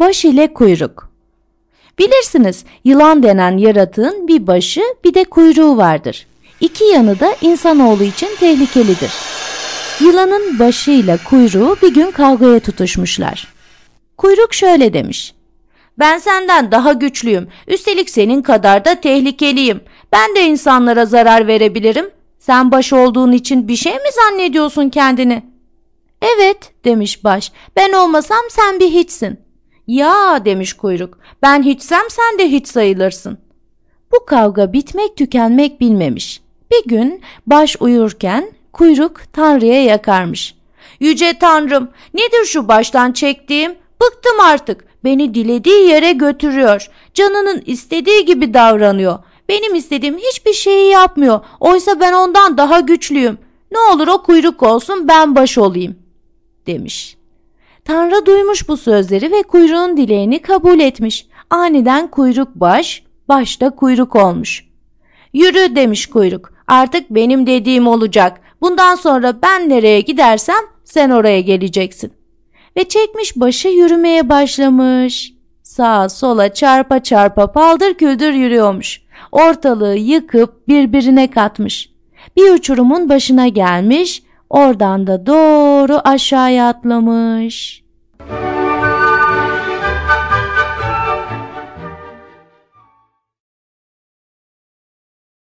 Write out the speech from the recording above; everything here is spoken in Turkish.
Baş ile kuyruk. Bilirsiniz yılan denen yaratığın bir başı bir de kuyruğu vardır. İki yanı da insanoğlu için tehlikelidir. Yılanın başıyla kuyruğu bir gün kavgaya tutuşmuşlar. Kuyruk şöyle demiş. Ben senden daha güçlüyüm. Üstelik senin kadar da tehlikeliyim. Ben de insanlara zarar verebilirim. Sen baş olduğun için bir şey mi zannediyorsun kendini? Evet demiş baş. Ben olmasam sen bir hiçsin. Ya demiş kuyruk. Ben hiçsem sen de hiç sayılırsın. Bu kavga bitmek tükenmek bilmemiş. Bir gün baş uyurken kuyruk Tanrı'ya yakarmış. Yüce Tanrım nedir şu baştan çektiğim? Bıktım artık. Beni dilediği yere götürüyor. Canının istediği gibi davranıyor. Benim istediğim hiçbir şeyi yapmıyor. Oysa ben ondan daha güçlüyüm. Ne olur o kuyruk olsun ben baş olayım." demiş. Tanrı duymuş bu sözleri ve kuyruğun dileğini kabul etmiş. Aniden kuyruk baş, başta kuyruk olmuş. Yürü demiş kuyruk. Artık benim dediğim olacak. Bundan sonra ben nereye gidersem sen oraya geleceksin. Ve çekmiş başı yürümeye başlamış. Sağa sola çarpa çarpa paldır küldür yürüyormuş. Ortalığı yıkıp birbirine katmış. Bir uçurumun başına gelmiş, oradan da doğru aşağıya atlamış.